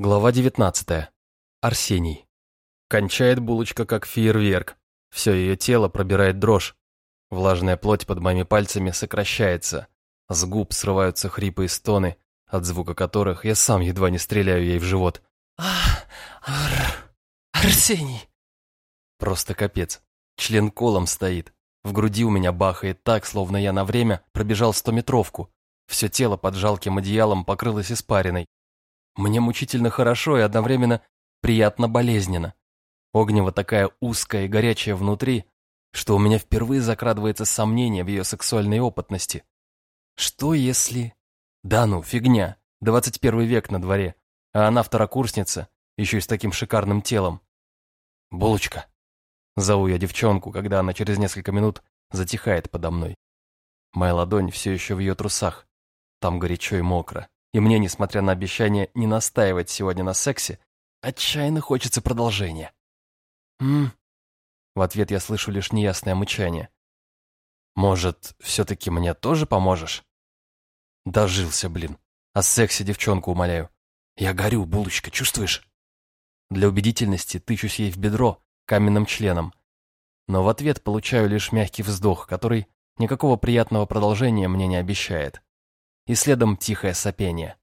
Глава 19. Арсений. Кончает булочка как фейерверк. Все ее тело пробирает дрожь. Влажная плоть под моими пальцами сокращается. С губ срываются хрипы и стоны, от звука которых я сам едва не стреляю ей в живот. «Ах, Ар... Арсений!» Просто капец. Член колом стоит. В груди у меня бахает так, словно я на время пробежал стометровку. Все тело под жалким одеялом покрылось испариной. Мне мучительно хорошо и одновременно приятно болезненно. Огнева такая узкая и горячая внутри, что у меня впервые закрадывается сомнение в ее сексуальной опытности. Что если... Да ну, фигня. 21 век на дворе, а она второкурсница, еще и с таким шикарным телом. Булочка. Зову я девчонку, когда она через несколько минут затихает подо мной. Моя ладонь все еще в ее трусах. Там горячо и мокро и мне, несмотря на обещание не настаивать сегодня на сексе, отчаянно хочется продолжения. «М?» В ответ я слышу лишь неясное мычание. «Может, все-таки мне тоже поможешь?» Дожился, блин. О сексе девчонку умоляю. Я горю, булочка, чувствуешь? Для убедительности тычусь ей в бедро каменным членом. Но в ответ получаю лишь мягкий вздох, который никакого приятного продолжения мне не обещает и следом тихое сопение.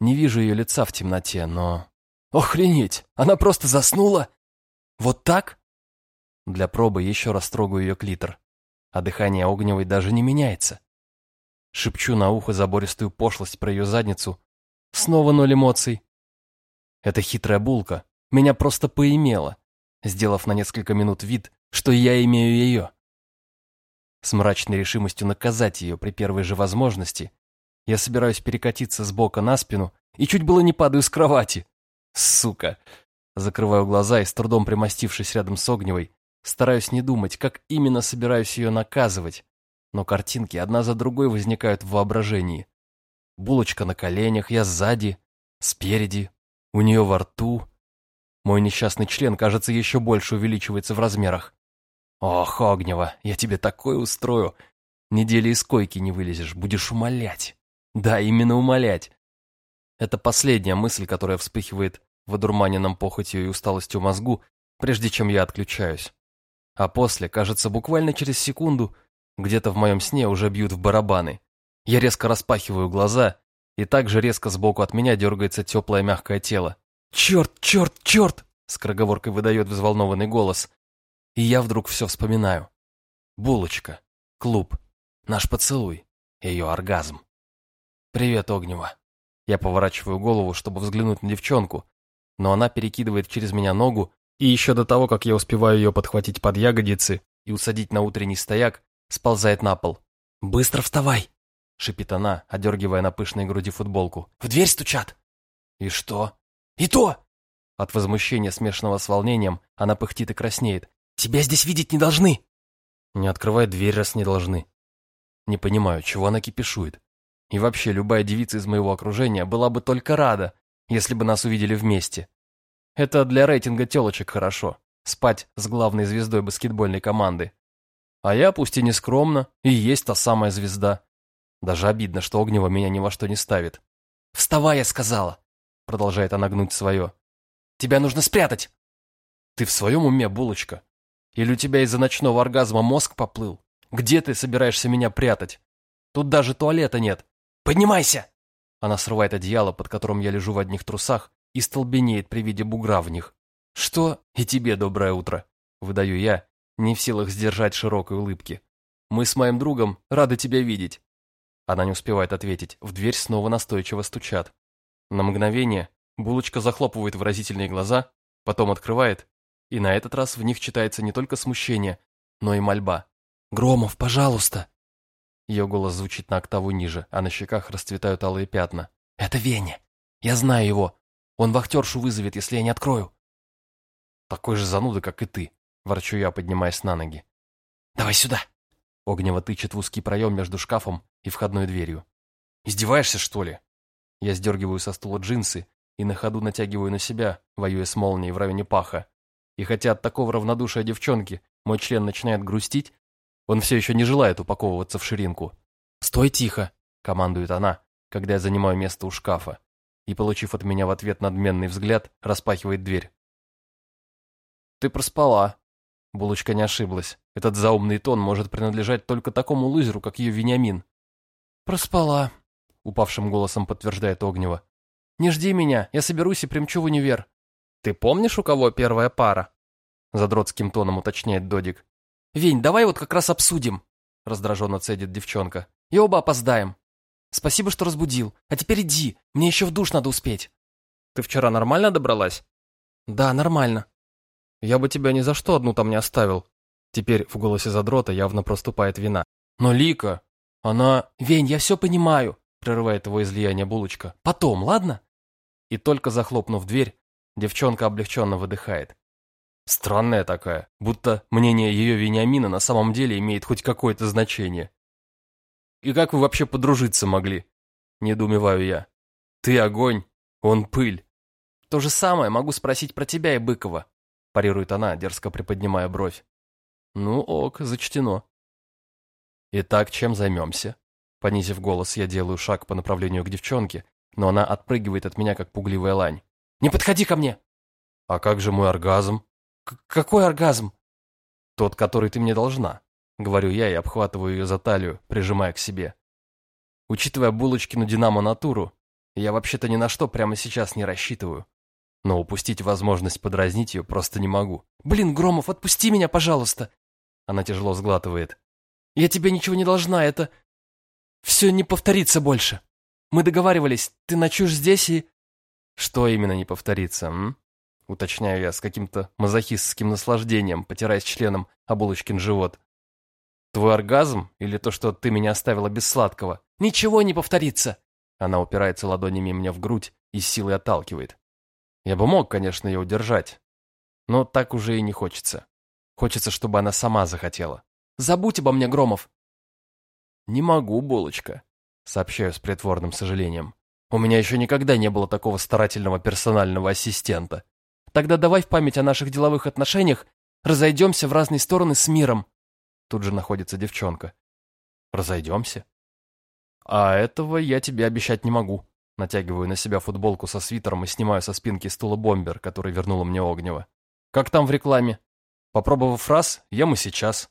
Не вижу ее лица в темноте, но... Охренеть! Она просто заснула? Вот так? Для пробы еще раз трогаю ее клитор, а дыхание Огневой даже не меняется. Шепчу на ухо забористую пошлость про ее задницу. Снова ноль эмоций. Эта хитрая булка меня просто поимела, сделав на несколько минут вид, что я имею ее. С мрачной решимостью наказать ее при первой же возможности, я собираюсь перекатиться с бока на спину и чуть было не падаю с кровати. Сука. Закрываю глаза и, с трудом примостившись рядом с Огневой, стараюсь не думать, как именно собираюсь ее наказывать. Но картинки одна за другой возникают в воображении. Булочка на коленях, я сзади, спереди, у нее во рту. Мой несчастный член, кажется, еще больше увеличивается в размерах. Ох, Огнева, я тебе такое устрою. Недели из койки не вылезешь, будешь умолять. Да, именно умолять. Это последняя мысль, которая вспыхивает в одурманенном похотью и усталостью мозгу, прежде чем я отключаюсь. А после, кажется, буквально через секунду, где-то в моем сне уже бьют в барабаны. Я резко распахиваю глаза, и также резко сбоку от меня дергается теплое мягкое тело. «Черт, черт, черт!» — скороговоркой выдает взволнованный голос. И я вдруг все вспоминаю. Булочка, клуб, наш поцелуй, ее оргазм. «Привет, Огнева». Я поворачиваю голову, чтобы взглянуть на девчонку, но она перекидывает через меня ногу, и еще до того, как я успеваю ее подхватить под ягодицы и усадить на утренний стояк, сползает на пол. «Быстро вставай!» — шипит она, одергивая на пышной груди футболку. «В дверь стучат!» «И что?» «И то!» От возмущения, смешанного с волнением, она пыхтит и краснеет. «Тебя здесь видеть не должны!» «Не открывай дверь, раз не должны». Не понимаю, чего она кипишует. И вообще, любая девица из моего окружения была бы только рада, если бы нас увидели вместе. Это для рейтинга телочек хорошо, спать с главной звездой баскетбольной команды. А я, пусть и не скромно, и есть та самая звезда. Даже обидно, что Огнева меня ни во что не ставит. «Вставай, я сказала!» Продолжает она гнуть свое. «Тебя нужно спрятать!» «Ты в своем уме, булочка? Или у тебя из-за ночного оргазма мозг поплыл? Где ты собираешься меня прятать? Тут даже туалета нет. «Поднимайся!» Она срывает одеяло, под которым я лежу в одних трусах, и столбенеет при виде бугра в них. «Что? И тебе доброе утро!» Выдаю я, не в силах сдержать широкой улыбки. «Мы с моим другом рады тебя видеть!» Она не успевает ответить, в дверь снова настойчиво стучат. На мгновение булочка захлопывает выразительные глаза, потом открывает, и на этот раз в них читается не только смущение, но и мольба. «Громов, пожалуйста!» Ее голос звучит на октаву ниже, а на щеках расцветают алые пятна. «Это Веня! Я знаю его! Он вахтершу вызовет, если я не открою!» «Такой же зануда, как и ты!» — ворчу я, поднимаясь на ноги. «Давай сюда!» Огнево тычет в узкий проем между шкафом и входной дверью. «Издеваешься, что ли?» Я сдергиваю со стула джинсы и на ходу натягиваю на себя, воюя с молнией в районе паха. И хотя от такого равнодушия девчонки мой член начинает грустить, он все еще не желает упаковываться в ширинку. «Стой тихо!» — командует она, когда я занимаю место у шкафа. и, получив от меня в ответ надменный взгляд, распахивает дверь. «Ты проспала». Булочка не ошиблась. Этот заумный тон может принадлежать только такому лузеру, как ее Вениамин. «Проспала», — упавшим голосом подтверждает Огнева. «Не жди меня, я соберусь и примчу в универ». «Ты помнишь, у кого первая пара?» Задротским тоном уточняет Додик. «Вень, давай вот как раз обсудим», — раздраженно цедит девчонка. «И оба опоздаем. Спасибо, что разбудил. А теперь иди, мне еще в душ надо успеть». «Ты вчера нормально добралась?» «Да, нормально». «Я бы тебя ни за что одну там не оставил». Теперь в голосе задрота явно проступает вина. «Но Лика, она...» «Вень, я все понимаю», — прерывает его излияние булочка. «Потом, ладно?» И только захлопнув дверь, девчонка облегченно выдыхает. Странная такая, будто мнение ее Вениамина на самом деле имеет хоть какое-то значение. И как вы вообще подружиться могли? Недоумеваю я. Ты огонь, он пыль. То же самое могу спросить про тебя и Быкова, парирует она, дерзко приподнимая бровь. Ну ок, зачтено. Итак, чем займемся? Понизив голос, я делаю шаг по направлению к девчонке, но она отпрыгивает от меня, как пугливая лань. «Не подходи ко мне!» «А как же мой оргазм?» «Какой оргазм?» «Тот, который ты мне должна», — говорю я и обхватываю ее за талию, прижимая к себе. Учитывая булочкину динамо-натуру, я вообще-то ни на что прямо сейчас не рассчитываю. Но упустить возможность подразнить ее просто не могу. «Блин, Громов, отпусти меня, пожалуйста!» Она тяжело сглатывает. «Я тебе ничего не должна, это... Все не повторится больше. Мы договаривались, ты ночуешь здесь и...» «Что именно не повторится, м?» Уточняю я с каким-то мазохистским наслаждением, потираясь членом о булочкин живот. Твой оргазм или то, что ты меня оставила без сладкого? Ничего не повторится. Она упирается ладонями мне в грудь и силой отталкивает. Я бы мог, конечно, ее удержать, но так уже и не хочется. Хочется, чтобы она сама захотела. Забудь обо мне, Громов. Не могу, булочка, сообщаю с притворным сожалением. У меня еще никогда не было такого старательного персонального ассистента. Тогда давай в память о наших деловых отношениях разойдемся в разные стороны с миром. Тут же находится девчонка. Разойдемся? А этого я тебе обещать не могу. Натягиваю на себя футболку со свитером и снимаю со спинки стула бомбер, который вернула мне Огнева. Как там в рекламе? Попробовав раз, ем и сейчас.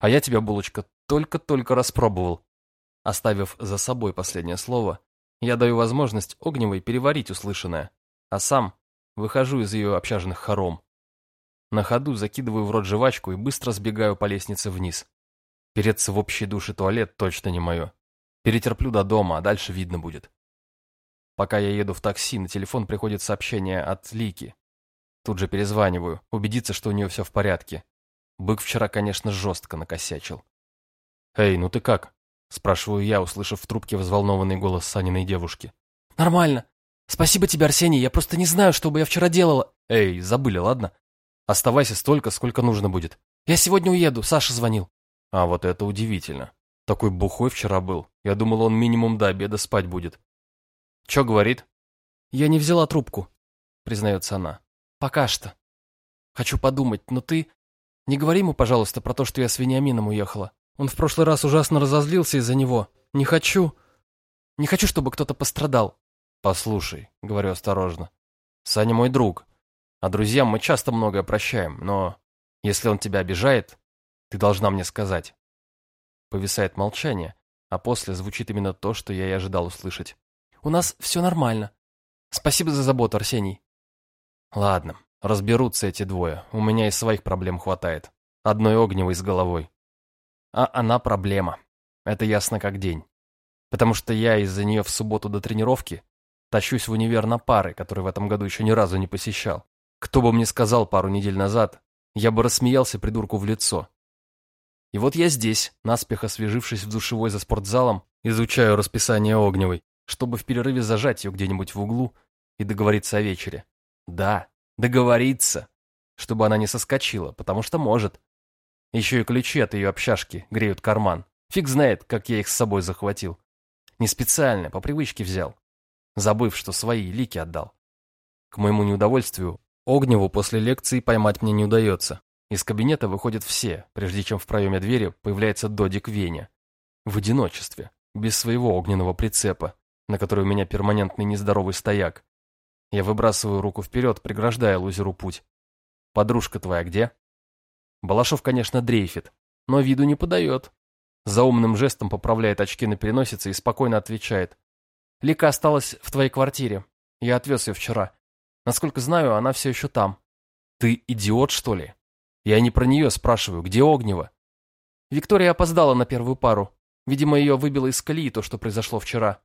А я тебя, булочка, только-только распробовал. Оставив за собой последнее слово, я даю возможность Огневой переварить услышанное, а сам выхожу из ее общаженных хором. На ходу закидываю в рот жвачку и быстро сбегаю по лестнице вниз. Переться в общий душ и туалет точно не мое. Перетерплю до дома, а дальше видно будет. Пока я еду в такси, на телефон приходит сообщение от Лики. Тут же перезваниваю, убедиться, что у нее все в порядке. Бык вчера, конечно, жестко накосячил. «Эй, ну ты как?» – спрашиваю я, услышав в трубке взволнованный голос Саниной девушки. «Нормально. Спасибо тебе, Арсений, я просто не знаю, что бы я вчера делала». «Эй, забыли, ладно? Оставайся столько, сколько нужно будет. Я сегодня уеду, Саша звонил. А вот это удивительно. Такой бухой вчера был. Я думал, он минимум до обеда спать будет. Че говорит? Я не взяла трубку, признается она. Пока что. Хочу подумать, но ты... Не говори ему, пожалуйста, про то, что я с Вениамином уехала. Он в прошлый раз ужасно разозлился из-за него. Не хочу... Не хочу, чтобы кто-то пострадал. Послушай, говорю осторожно. Саня мой друг. А друзьям мы часто многое прощаем, но если он тебя обижает, ты должна мне сказать. Повисает молчание, а после звучит именно то, что я и ожидал услышать. У нас все нормально. Спасибо за заботу, Арсений. Ладно, разберутся эти двое. У меня и своих проблем хватает. Одной огневой с головой. А она проблема. Это ясно как день. Потому что я из-за нее в субботу до тренировки тащусь в универ на пары, которые в этом году еще ни разу не посещал. Кто бы мне сказал пару недель назад, я бы рассмеялся придурку в лицо. И вот я здесь, наспех освежившись в душевой за спортзалом, изучаю расписание Огневой, чтобы в перерыве зажать ее где-нибудь в углу и договориться о вечере. Да, договориться, чтобы она не соскочила, потому что может. Еще и ключи от ее общашки греют карман. Фиг знает, как я их с собой захватил. Не специально, по привычке взял. Забыв, что свои лики отдал. К моему неудовольствию, Огневу после лекции поймать мне не удается. Из кабинета выходят все, прежде чем в проеме двери появляется Додик Веня. В одиночестве, без своего огненного прицепа, на который у меня перманентный нездоровый стояк. Я выбрасываю руку вперед, преграждая лузеру путь. «Подружка твоя где?» Балашов, конечно, дрейфит, но виду не подает. За умным жестом поправляет очки на переносице и спокойно отвечает. «Лика осталась в твоей квартире. Я отвез ее вчера. Насколько знаю, она все еще там». «Ты идиот, что ли?» Я не про нее спрашиваю. Где Огнева? Виктория опоздала на первую пару. Видимо, ее выбило из колеи то, что произошло вчера.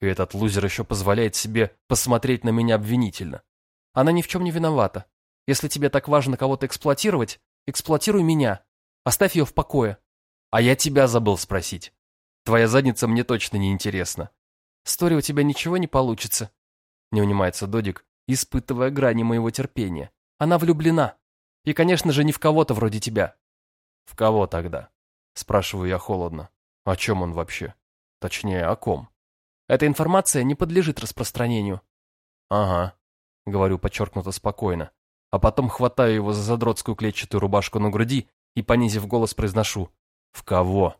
И этот лузер еще позволяет себе посмотреть на меня обвинительно. Она ни в чем не виновата. Если тебе так важно кого-то эксплуатировать, эксплуатируй меня. Оставь ее в покое. А я тебя забыл спросить. Твоя задница мне точно не интересна. Стори у тебя ничего не получится. Не унимается Додик, испытывая грани моего терпения. Она влюблена. И, конечно же, не в кого-то вроде тебя. В кого тогда? Спрашиваю я холодно. О чем он вообще? Точнее, о ком? Эта информация не подлежит распространению. Ага, говорю подчеркнуто спокойно. А потом хватаю его за задротскую клетчатую рубашку на груди и, понизив голос, произношу. В кого?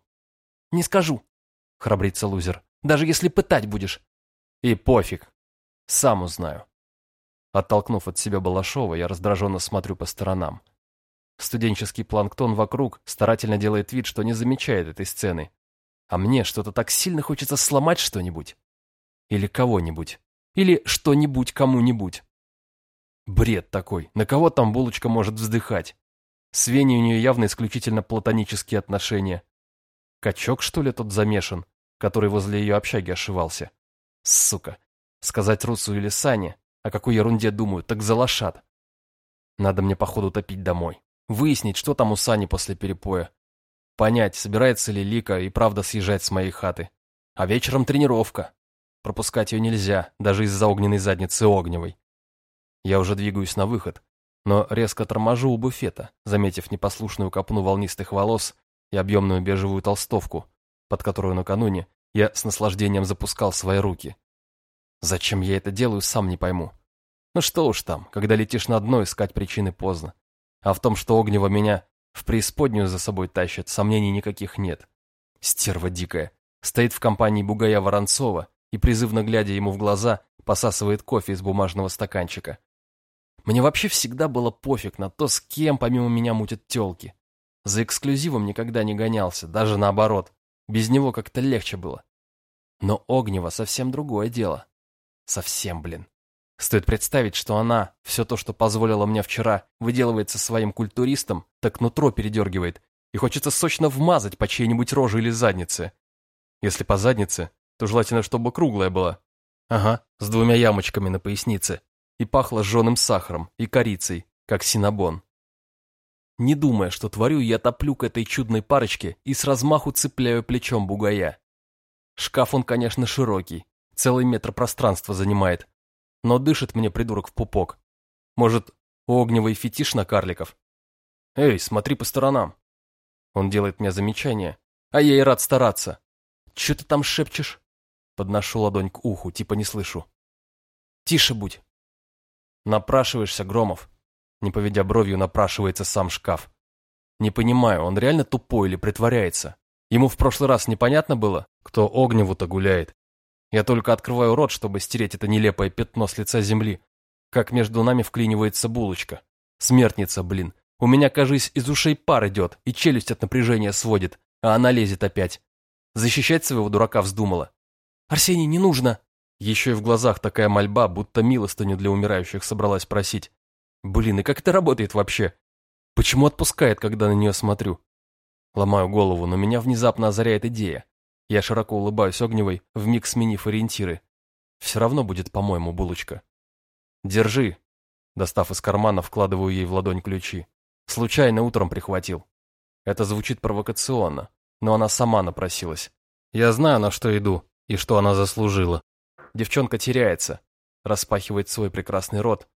Не скажу, храбрится лузер. Даже если пытать будешь. И пофиг. Сам узнаю. Оттолкнув от себя Балашова, я раздраженно смотрю по сторонам. Студенческий планктон вокруг старательно делает вид, что не замечает этой сцены. А мне что-то так сильно хочется сломать что-нибудь. Или кого-нибудь. Или что-нибудь кому-нибудь. Бред такой. На кого там булочка может вздыхать? С Веней у нее явно исключительно платонические отношения. Качок, что ли, тот замешан, который возле ее общаги ошивался? Сука. Сказать Русу или Сане, о какой ерунде думаю, так залошат. Надо мне, походу, топить домой. Выяснить, что там у Сани после перепоя. Понять, собирается ли Лика и правда съезжать с моей хаты. А вечером тренировка. Пропускать ее нельзя, даже из-за огненной задницы Огневой. Я уже двигаюсь на выход, но резко торможу у буфета, заметив непослушную копну волнистых волос и объемную бежевую толстовку, под которую накануне я с наслаждением запускал свои руки. Зачем я это делаю, сам не пойму. Ну что уж там, когда летишь на дно, искать причины поздно. А в том, что Огнева меня в преисподнюю за собой тащит, сомнений никаких нет. Стерва дикая. Стоит в компании бугая Воронцова и, призывно глядя ему в глаза, посасывает кофе из бумажного стаканчика. Мне вообще всегда было пофиг на то, с кем помимо меня мутят телки. За эксклюзивом никогда не гонялся, даже наоборот. Без него как-то легче было. Но Огнева совсем другое дело. Совсем, блин. Стоит представить, что она, все то, что позволила мне вчера, выделывается своим культуристом, так нутро передергивает, и хочется сочно вмазать по чьей-нибудь роже или заднице. Если по заднице, то желательно, чтобы круглая была. Ага, с двумя ямочками на пояснице. И пахло жженым сахаром и корицей, как синабон. Не думая, что творю, я топлю к этой чудной парочке и с размаху цепляю плечом бугая. Шкаф он, конечно, широкий, Целый метр пространства занимает. Но дышит мне придурок в пупок. Может, огневый фетиш на карликов? Эй, смотри по сторонам. Он делает мне замечание, а я и рад стараться. Че ты там шепчешь? Подношу ладонь к уху, типа не слышу. Тише будь. Напрашиваешься, Громов. Не поведя бровью, напрашивается сам шкаф. Не понимаю, он реально тупой или притворяется? Ему в прошлый раз непонятно было, кто Огневу-то гуляет? Я только открываю рот, чтобы стереть это нелепое пятно с лица земли. Как между нами вклинивается булочка. Смертница, блин. У меня, кажись, из ушей пар идет, и челюсть от напряжения сводит, а она лезет опять. Защищать своего дурака вздумала. «Арсений, не нужно!» Еще и в глазах такая мольба, будто милостыню для умирающих собралась просить. Блин, и как это работает вообще? Почему отпускает, когда на нее смотрю? Ломаю голову, но меня внезапно озаряет идея. Я широко улыбаюсь Огневой, вмиг сменив ориентиры. Все равно будет, по-моему, булочка. Держи. Достав из кармана, вкладываю ей в ладонь ключи. Случайно утром прихватил. Это звучит провокационно, но она сама напросилась. Я знаю, на что иду и что она заслужила. Девчонка теряется, распахивает свой прекрасный рот,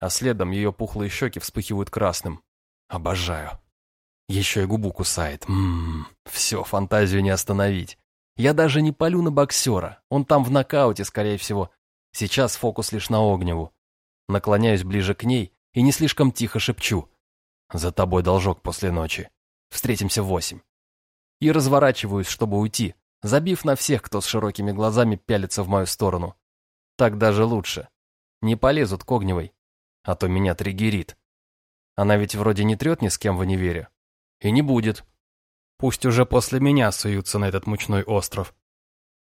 а следом ее пухлые щеки вспыхивают красным. Обожаю. Еще и губу кусает. Ммм, все, фантазию не остановить. Я даже не полю на боксера, он там в нокауте, скорее всего. Сейчас фокус лишь на Огневу. Наклоняюсь ближе к ней и не слишком тихо шепчу. «За тобой должок после ночи. Встретимся в восемь». И разворачиваюсь, чтобы уйти, забив на всех, кто с широкими глазами пялится в мою сторону. Так даже лучше. не полезут к Огневой. А то меня триггерит. Она ведь вроде не трет ни с кем в универе. И не будет. Пусть уже после меня суются на этот мучной остров.